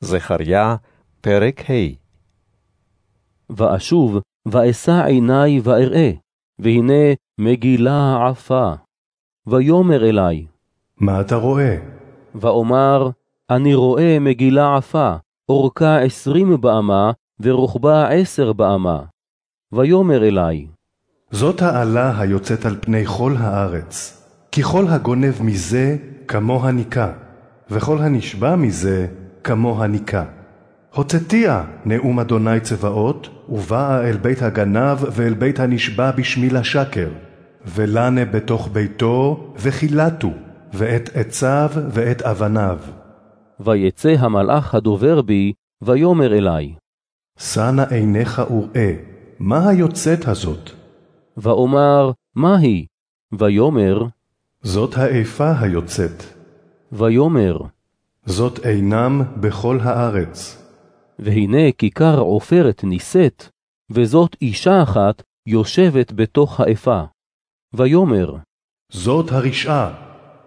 זכריה, פרק ה' ואשוב, ואשא עיני ואראה, והנה מגילה עפה. ויאמר אלי, מה אתה רואה? ואומר, אני רואה מגילה עפה, אורכה עשרים באמה, ורוחבה עשר באמה. ויאמר אלי, זאת האלה היוצאת על פני כל הארץ. כי כל הגונב מזה כמו הניקה, וכל הנשבע מזה כמו הניקה. הוצאתיה נאום אדוני צבאות, ובאה אל בית הגנב ואל בית הנשבע בשמיל השקר. ולנה בתוך ביתו, וכילתו, ואת עציו ואת אבניו. ויצא המלאך הדובר בי, ויאמר אלי, שא נא עיניך וראה, מה היוצאת הזאת? ואומר, מה היא? ויאמר, זאת האיפה היוצאת, ויאמר, זאת אינם בכל הארץ. והנה כיכר עופרת נישאת, וזאת אישה אחת יושבת בתוך האפה. ויאמר, זאת הרשעה,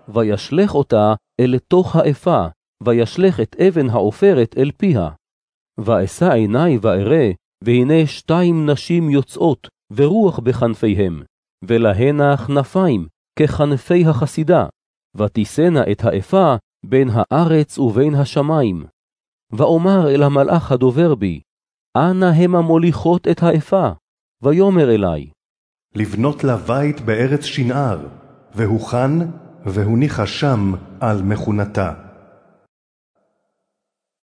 וישלך אותה אל תוך האפה, וישלך את אבן העופרת אל פיה. ואשא עיני ואראה, והנה שתיים נשים יוצאות, ורוח בכנפיהם, ולהנה כנפיים, ככנפי החסידה, ותישאנה את האפה בין הארץ ובין השמיים. ואומר אל המלאך הדובר בי, אנה המה מוליכות את האפה? ויאמר אלי, לבנות לה בית בארץ שנער, והוכן, והוניחה שם על מכונתה.